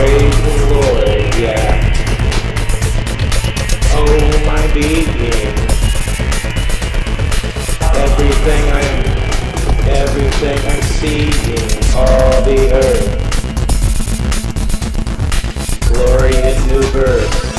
Praise the Lord, yeah. Oh, my being, everything I'm everything I'm seeing, all the earth. Glory and new birth.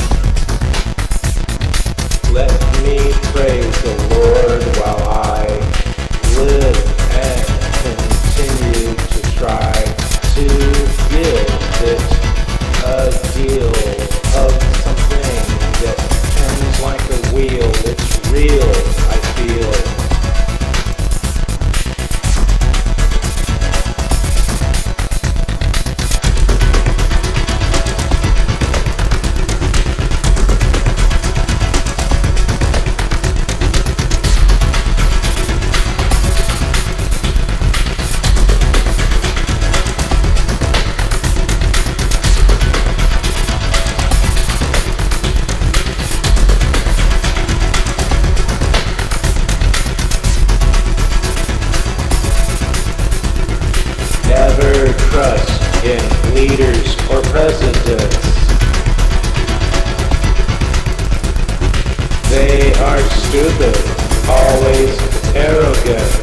In leaders or presidents. They are stupid, always arrogant.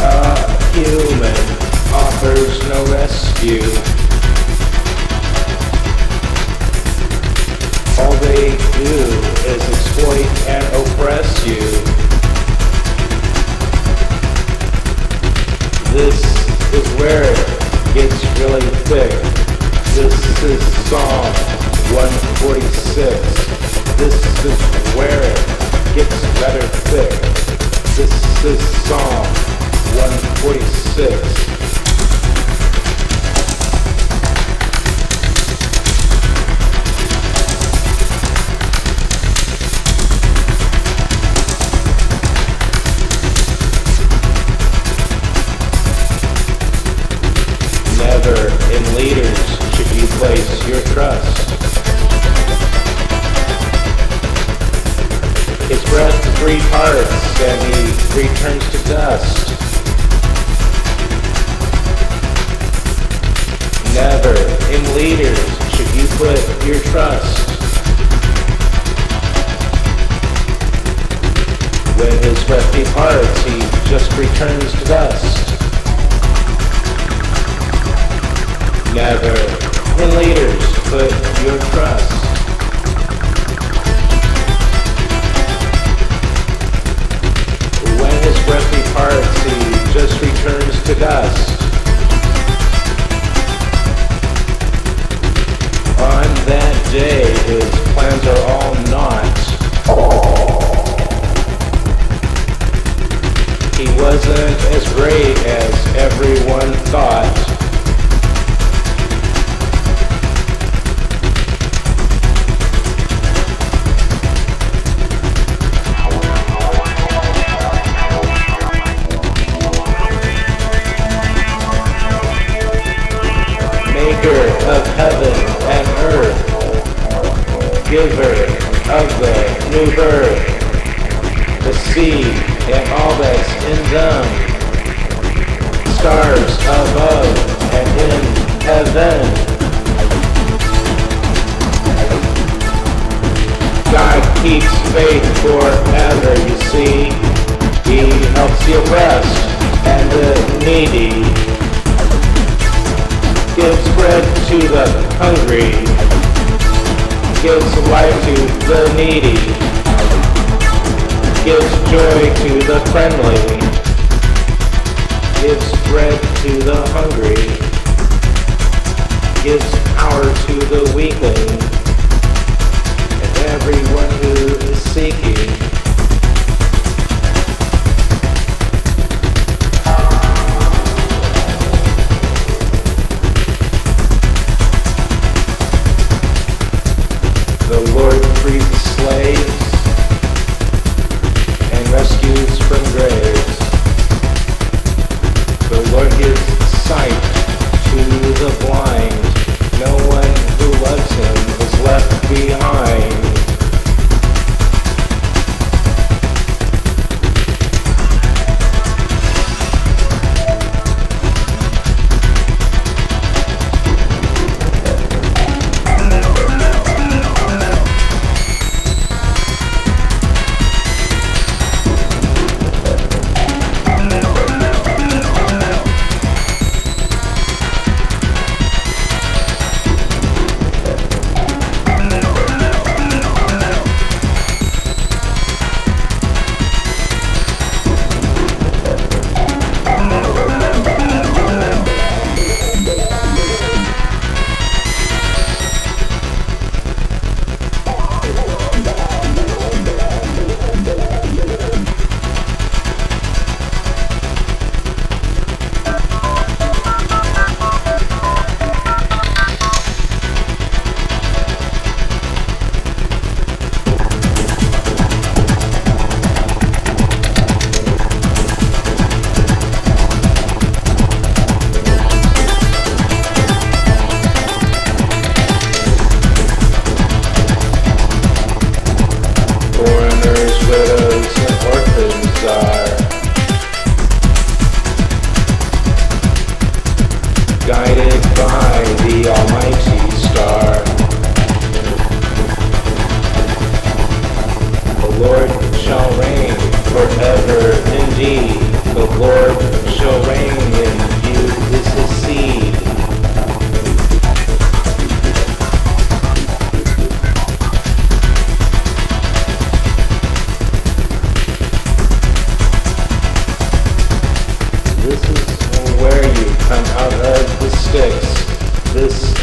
A human offers no rescue. Where it gets really thick. This is Psalm 146. This is where it gets better thick. This is Psalm 146. Never in leaders should you put your trust. When his breath departs, he just returns to dust. Never in leaders put your trust. That day, his plans are all naught. He wasn't as great as everyone thought. to the hungry, gives life to the needy, gives joy to the friendly, gives bread to the hungry, gives power to the weakling.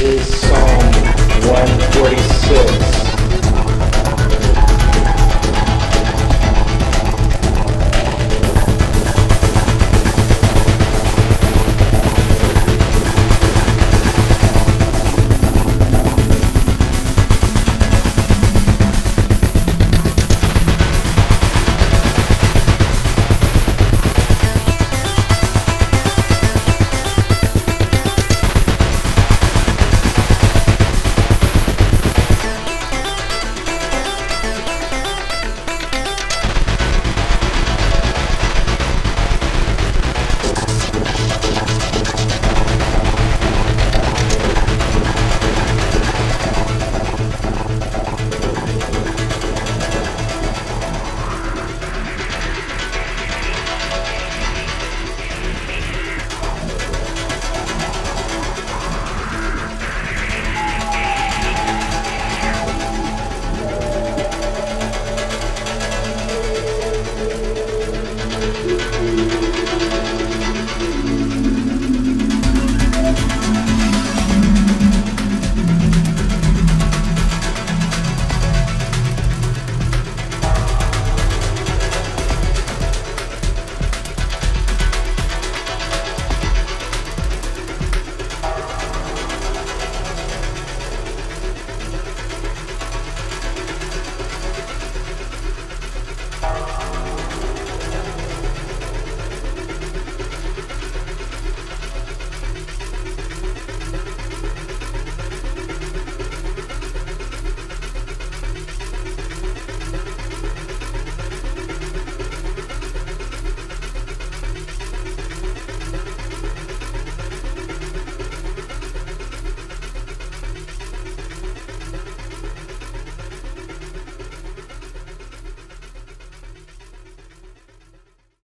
is Psalm 146.